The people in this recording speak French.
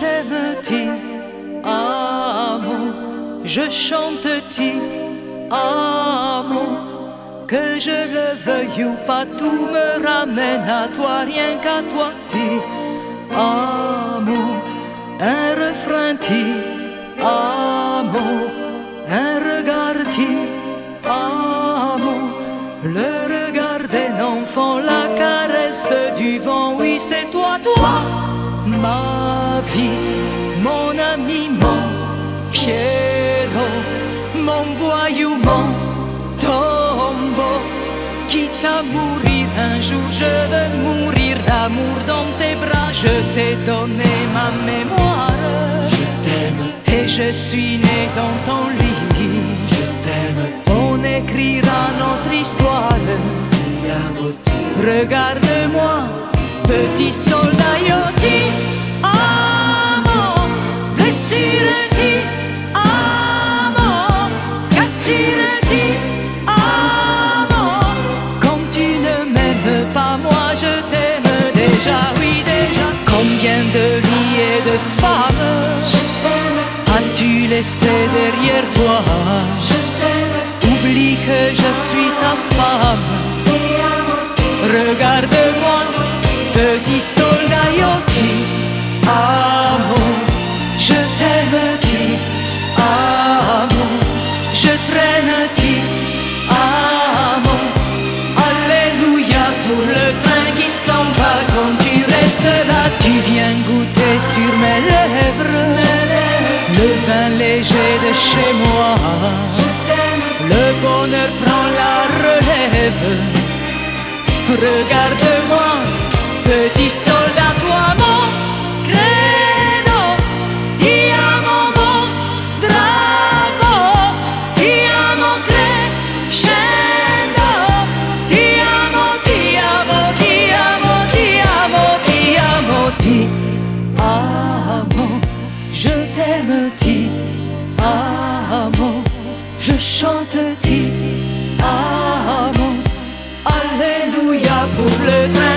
t'aime, ti amour, je chante ti amour, que je le veuille ou pas, tout me ramène à toi, rien qu'à toi, ti amour, un refrain ti amour, un regard ti amour, le regard d'un enfant, la caresse du vent, oui c'est toi, toi ma vie, mon ami, mon Pierrot, mon voyou, mon tombeau. Quitte à mourir un jour, je veux mourir d'amour dans tes bras. Je t'ai donné ma mémoire. Je t'aime, Et je suis né dans ton lit. je t'aime, On écrira notre histoire. Regarde-moi, petit soldat laissé derrière toi? Oublie que je suis ta femme. Regarde-moi, petit soldat Yoti, amour, je t'aime, léger de chez moi, le bonheur prend la relève. Regarde-moi, petit soldat, toi mon je chante, ti amo. Alléluia pour le train